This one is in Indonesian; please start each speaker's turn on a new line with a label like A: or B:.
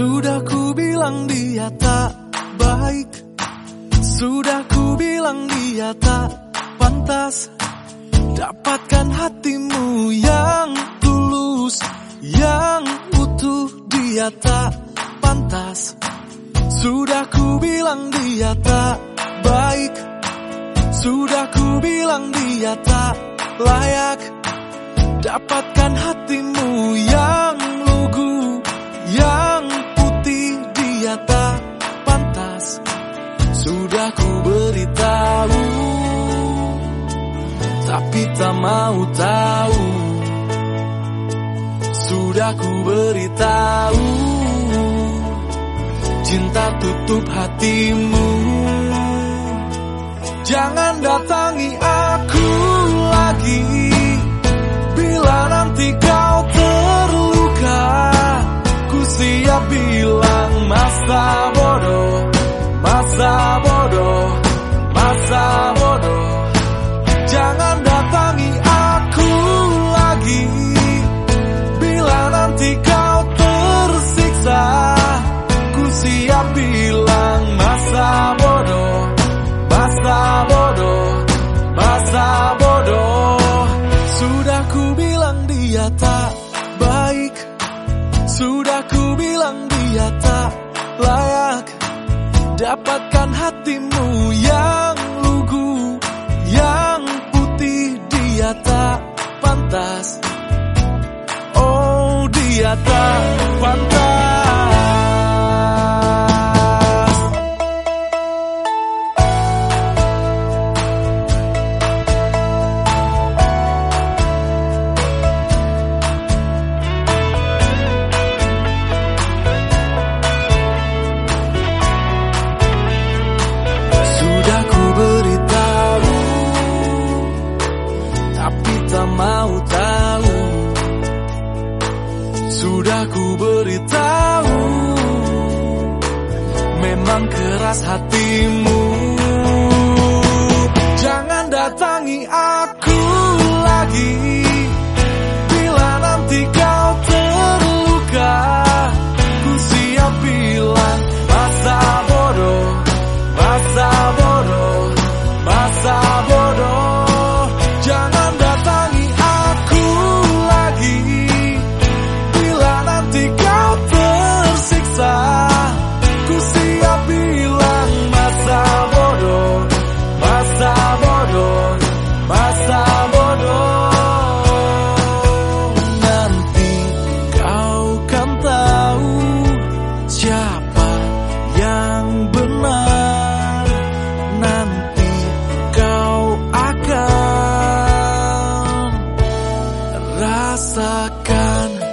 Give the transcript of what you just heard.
A: Sudah ku bilang dia tak baik. Sudah ku bilang dia tak pantas. Dapatkan hatimu yang tulus Yang utuh dia tak pantas. Sudah ku bilang dia tak baik. Sudah ku bilang dia tak layak. Dapatkan hatimu yang beritahu Tapi tak mau tahu. Sudah ku beritahu Cinta tutup hatimu. Jangan datangi aku lagi Bila nanti kau terluka. Ku siap bilang masa bodoh Masa bodoh dia tak baik. Sudah ku bilang dia tak layak. Dapatkan hatimu yang lugu Yang putih. Dia tak pantas. Oh dia tak pantas Sudah ku beritahu Memang keras hatimu akan